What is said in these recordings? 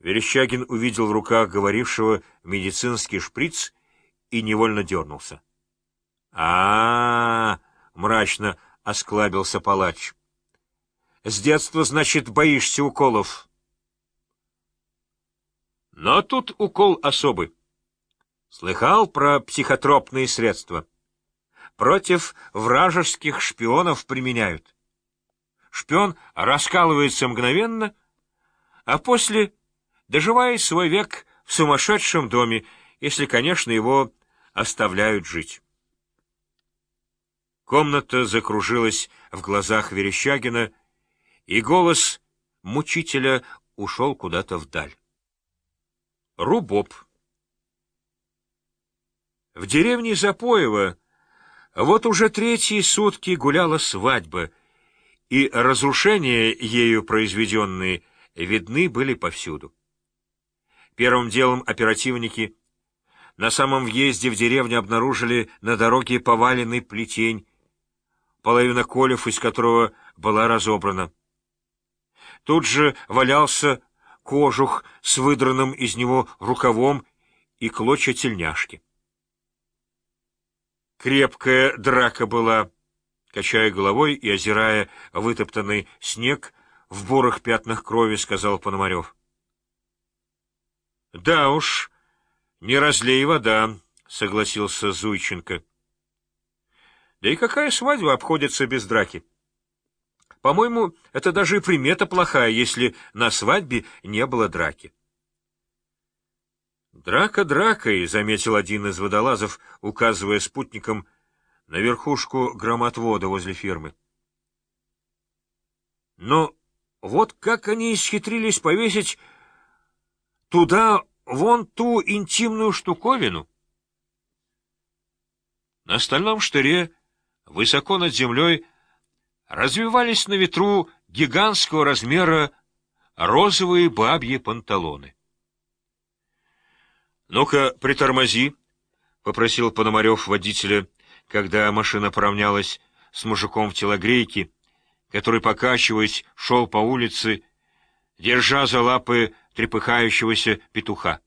Верещагин увидел в руках говорившего медицинский шприц и невольно дернулся. а, -а, -а мрачно осклабился палач. — С детства, значит, боишься уколов. Но тут укол особый. Слыхал про психотропные средства? Против вражеских шпионов применяют. Шпион раскалывается мгновенно, а после доживает свой век в сумасшедшем доме, если, конечно, его оставляют жить. Комната закружилась в глазах Верещагина, и голос мучителя ушел куда-то вдаль. Рубоп. В деревне Запоево вот уже третьи сутки гуляла свадьба, и разрушения ею произведенные видны были повсюду. Первым делом оперативники на самом въезде в деревню обнаружили на дороге поваленный плетень, половина колев из которого была разобрана. Тут же валялся кожух с выдранным из него рукавом и клочья тельняшки. Крепкая драка была, качая головой и озирая вытоптанный снег в бурых пятнах крови, сказал Пономарев. — Да уж, не разлей вода, — согласился Зуйченко. — Да и какая свадьба обходится без драки? По-моему, это даже примета плохая, если на свадьбе не было драки. «Драка дракой», — заметил один из водолазов, указывая спутником на верхушку громотвода возле фермы. Но вот как они исхитрились повесить туда вон ту интимную штуковину. На стальном штыре, высоко над землей, развивались на ветру гигантского размера розовые бабьи панталоны. — Ну-ка, притормози, — попросил Пономарев водителя, когда машина поравнялась с мужиком в телогрейке, который, покачиваясь, шел по улице, держа за лапы трепыхающегося петуха.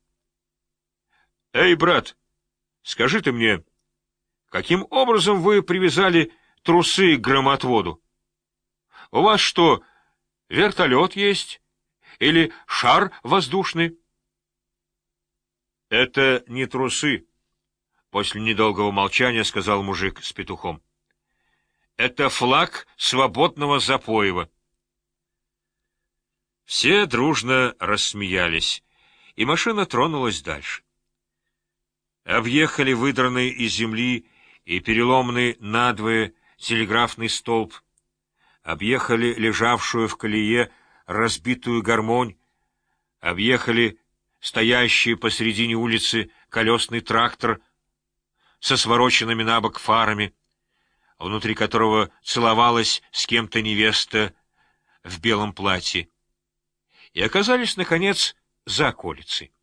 — Эй, брат, скажи ты мне, каким образом вы привязали трусы к громотводу? У вас что, вертолет есть? Или шар воздушный? — Это не трусы, — после недолгого молчания сказал мужик с петухом. — Это флаг свободного Запоева. Все дружно рассмеялись, и машина тронулась дальше. Объехали выдранный из земли и переломный надвое телеграфный столб, объехали лежавшую в колее разбитую гармонь, объехали стоящий посредине улицы колесный трактор со свороченными на бок фарами, внутри которого целовалась с кем-то невеста в белом платье и оказались, наконец, за околицей.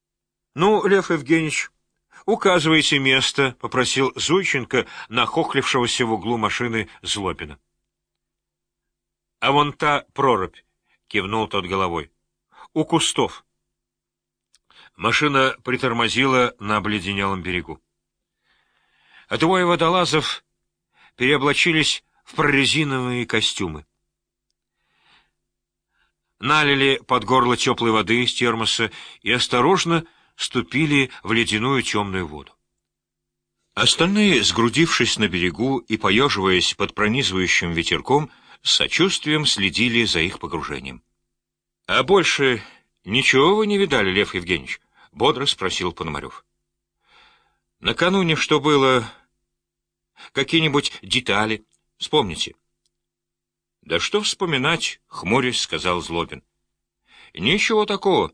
— Ну, Лев Евгеньевич, указывайте место, — попросил Зуйченко, нахохлившегося в углу машины Злобина. — А вон та прорубь, — кивнул тот головой, — у кустов. Машина притормозила на обледенелом берегу. А двое водолазов переоблачились в прорезиновые костюмы налили под горло теплой воды из термоса и осторожно ступили в ледяную темную воду. Остальные, сгрудившись на берегу и поеживаясь под пронизывающим ветерком, с сочувствием следили за их погружением. — А больше ничего вы не видали, Лев Евгеньевич? — бодро спросил Пономарев. — Накануне что было? Какие-нибудь детали? Вспомните. — Да что вспоминать, — хмурясь сказал Злобин. — Ничего такого.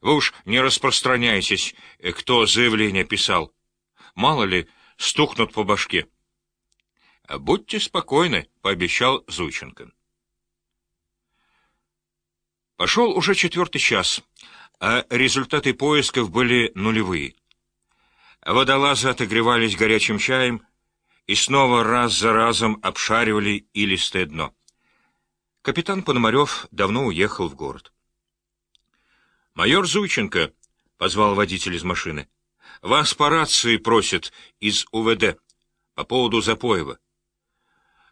Вы уж не распространяйтесь, кто заявление писал. Мало ли, стукнут по башке. — Будьте спокойны, — пообещал Зученко. Пошел уже четвертый час, а результаты поисков были нулевые. Водолазы отогревались горячим чаем, и снова раз за разом обшаривали илистое дно. Капитан Пономарев давно уехал в город. «Майор Зуйченко», — позвал водитель из машины, — «вас по рации просят из УВД по поводу Запоева».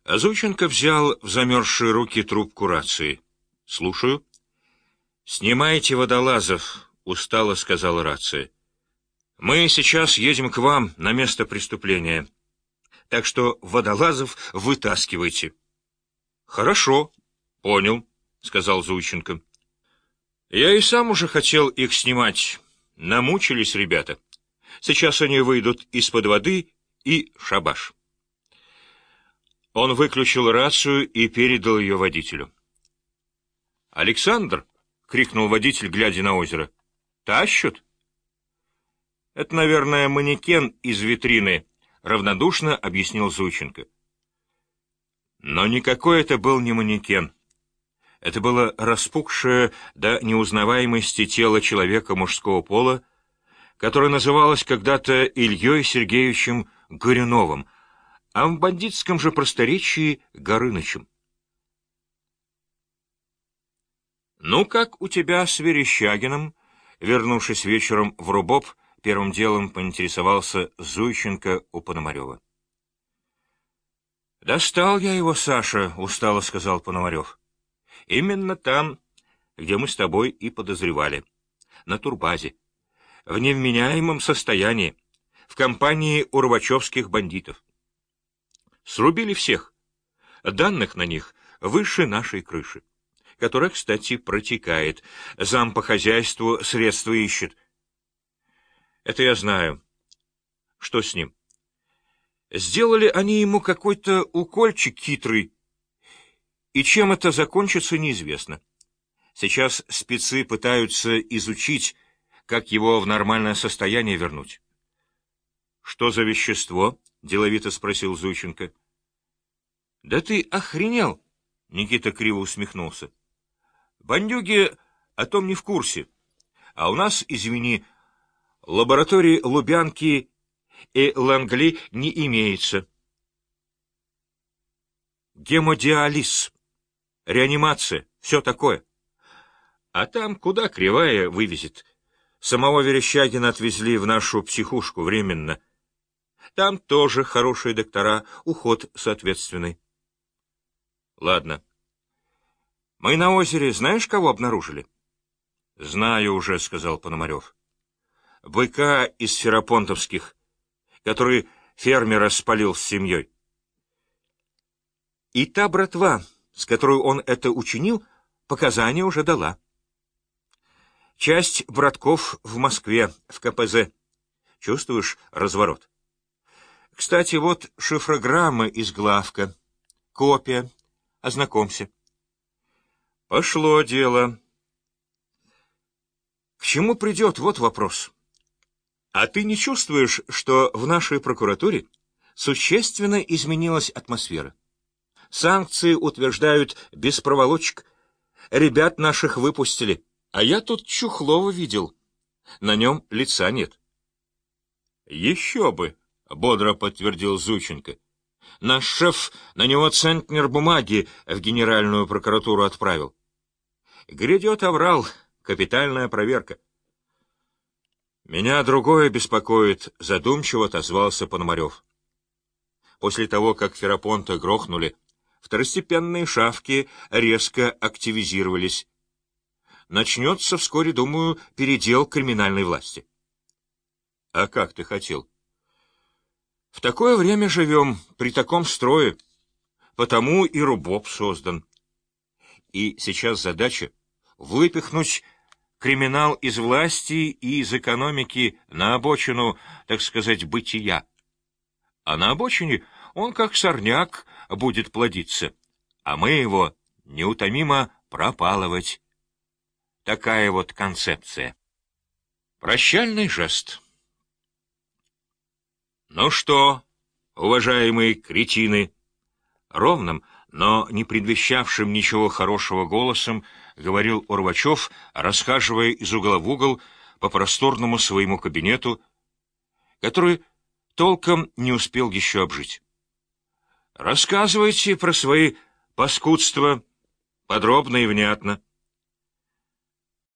А Зуйченко взял в замерзшие руки трубку рации. «Слушаю». «Снимайте водолазов», — устало сказала рация. «Мы сейчас едем к вам на место преступления, так что водолазов вытаскивайте». «Хорошо, понял», — сказал Зуйченко. Я и сам уже хотел их снимать. Намучились ребята. Сейчас они выйдут из-под воды и шабаш. Он выключил рацию и передал ее водителю. «Александр!» — крикнул водитель, глядя на озеро. «Тащут?» «Это, наверное, манекен из витрины», — равнодушно объяснил Зученко. Но никакой это был не манекен. Это было распухшее до неузнаваемости тело человека мужского пола, которое называлось когда-то Ильей Сергеевичем Горюновым, а в бандитском же просторечии — Горынычем. «Ну, как у тебя с Верещагиным?» Вернувшись вечером в Рубоп, первым делом поинтересовался Зуйченко у Пономарева. «Достал я его, Саша», — устало сказал Пономарев. Именно там, где мы с тобой и подозревали. На турбазе. В невменяемом состоянии. В компании урвачевских бандитов. Срубили всех. Данных на них выше нашей крыши, которая, кстати, протекает. Зам по хозяйству средства ищет. Это я знаю. Что с ним? Сделали они ему какой-то укольчик хитрый, и чем это закончится, неизвестно. Сейчас спецы пытаются изучить, как его в нормальное состояние вернуть. — Что за вещество? — деловито спросил Зуйченко. — Да ты охренел! — Никита криво усмехнулся. — Бандюги о том не в курсе. А у нас, извини, лаборатории Лубянки и Лангли не имеется. Гемодиализ реанимация, все такое. А там куда кривая вывезет. Самого Верещагина отвезли в нашу психушку временно. Там тоже хорошие доктора, уход соответственный. Ладно. Мы на озере знаешь, кого обнаружили? Знаю уже, сказал Пономарев. Быка из Ферапонтовских, который фермера спалил с семьей. И та братва, с которой он это учинил, показания уже дала. Часть братков в Москве, в КПЗ. Чувствуешь разворот? Кстати, вот шифрограммы из главка. Копия. Ознакомься. Пошло дело. К чему придет, вот вопрос. А ты не чувствуешь, что в нашей прокуратуре существенно изменилась атмосфера? Санкции утверждают без проволочек. Ребят наших выпустили. А я тут Чухлова видел. На нем лица нет. Еще бы, — бодро подтвердил Зученко. Наш шеф на него центнер бумаги в генеральную прокуратуру отправил. Грядет оврал, капитальная проверка. Меня другое беспокоит, — задумчиво отозвался Пономарев. После того, как Ферапонта грохнули, второстепенные шавки резко активизировались. Начнется вскоре, думаю, передел криминальной власти. — А как ты хотел? — В такое время живем, при таком строе. Потому и рубоб создан. И сейчас задача — выпихнуть криминал из власти и из экономики на обочину, так сказать, бытия. А на обочине он, как сорняк, будет плодиться, а мы его неутомимо пропалывать. Такая вот концепция. Прощальный жест. Ну что, уважаемые кретины, ровным, но не предвещавшим ничего хорошего голосом говорил Урвачев, расхаживая из угла в угол по просторному своему кабинету, который толком не успел еще обжить. Рассказывайте про свои паскудства подробно и внятно.